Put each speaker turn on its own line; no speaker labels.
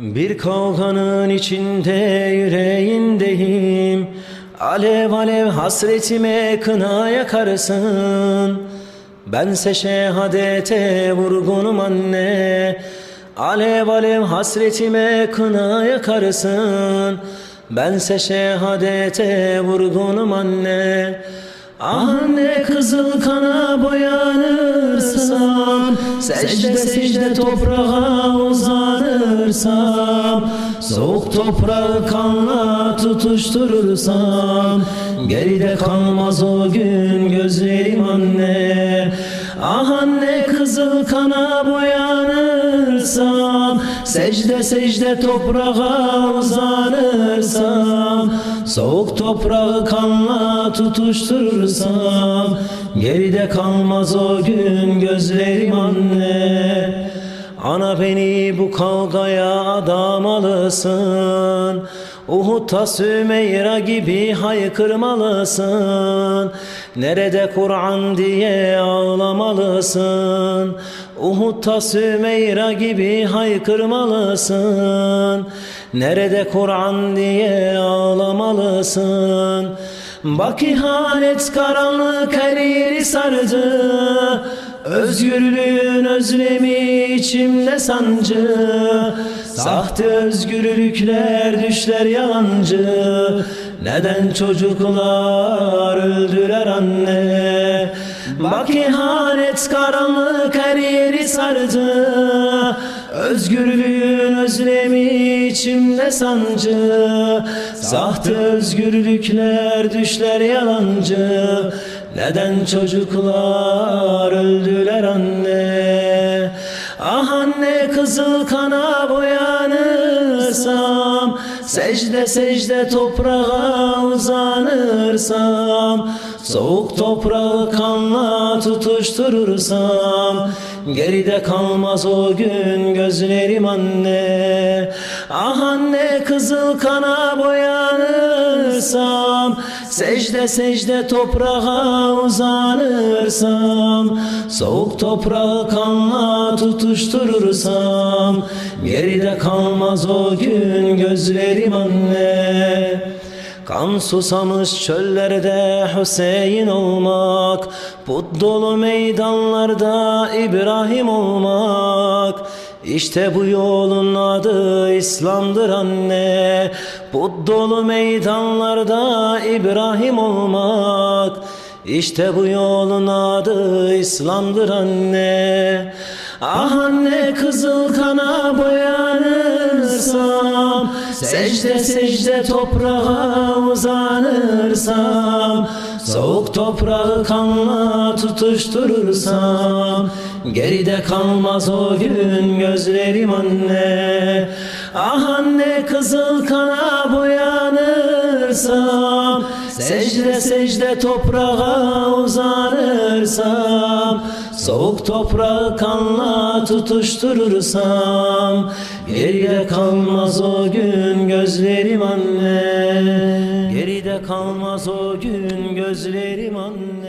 Bir kavganın içinde yüreğindeyim. Alev alev hasretime kına yakarsın. Bense şehadete vurgunum anne. Alev alev hasretime kına yakarsın. Bense şehadete vurgunum anne. Anne kızıl kana boyanırsam Secde secde toprağa uzanırsam Soğuk toprağı kanla tutuşturursam Geride kalmaz o gün gözlerim anne. Ah anne kızıl kana boyanırsam Secde secde toprağa uzanırsam Soğuk toprağı kanla tutuşturursam Geride kalmaz o gün gözlerim anne Ana beni bu kavgaya adamalısın Uhud'da Sümeyra gibi haykırmalısın. Nerede Kur'an diye ağlamalısın. Uhud'da Sümeyra gibi haykırmalısın. Nerede Kur'an diye ağlamalısın. Bak ihanet karanlık her yeri sardı Özgürlüğün özlemi içimde sancı. Sahte özgürlükler düşler yalancı. Neden çocuklar öldüler anne? Bak ihanet karanlık her yeri sardı Özgürlüğün özlemi içimde sancı. Sahte özgürlükler düşler yalancı. Neden çocuklar öldüler anne? Ah anne kızıl kana boyanırsam Secde secde toprağa uzanırsam Soğuk toprağı kanla tutuşturursam Geride kalmaz o gün gözlerim anne. Ah anne kızıl kana boyanırsam Secde secde toprağa uzanırsam Soğuk toprağı kanla tutuşturursam Geride kalmaz o gün gözlerim anne Kan susamış çöllerde Hüseyin olmak Put dolu meydanlarda İbrahim olmak. İşte bu yolun adı İslam'dır anne. Put dolu meydanlarda İbrahim olmak. İşte bu yolun adı İslam'dır anne. Ah anne kızıl kana boyanırsam Secde secde toprağa uzanırsam Soğuk toprağı kanla tutuşturursam Geride kalmaz o gün gözlerim anne. Ah anne kızıl kana boyanırsam Secde secde toprağa uzanırsam Soğuk toprağı kanla tutuşturursam Geride kalmaz o gün gözlerim anne. Geride kalmaz o gün gözlerim anne